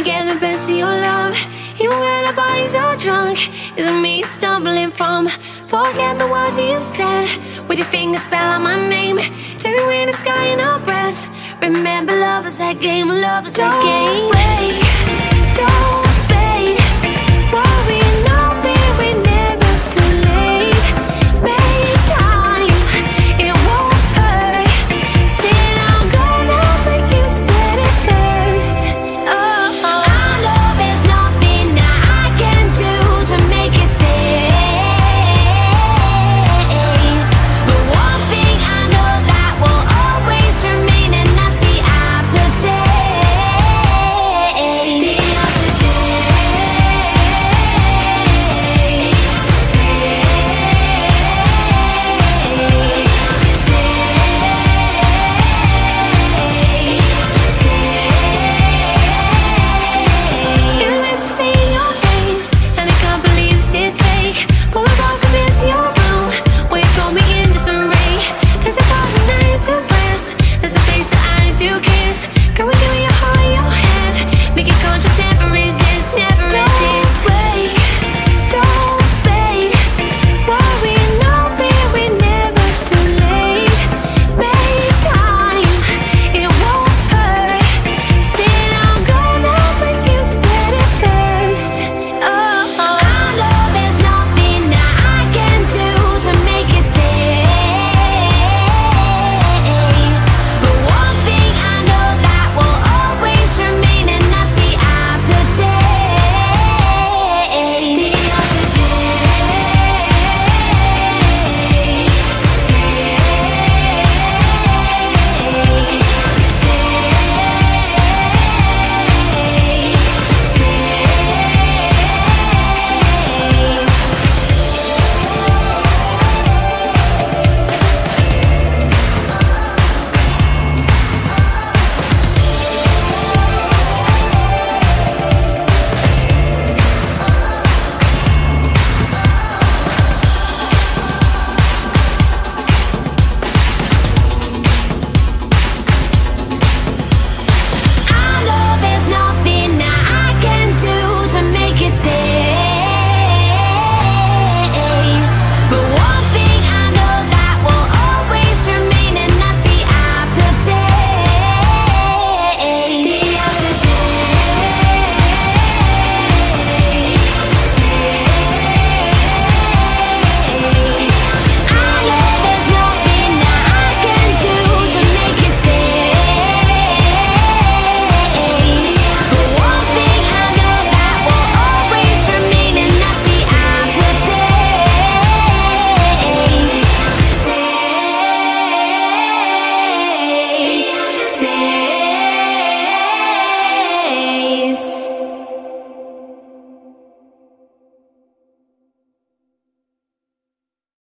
to get the best of your love. Even when our bodies are drunk, isn't me stumbling from. Forget the words you said. With your fingers spell out my name. Take the wind, the sky, in our breath. Remember, love is that game. Love is Don't that game. Wait.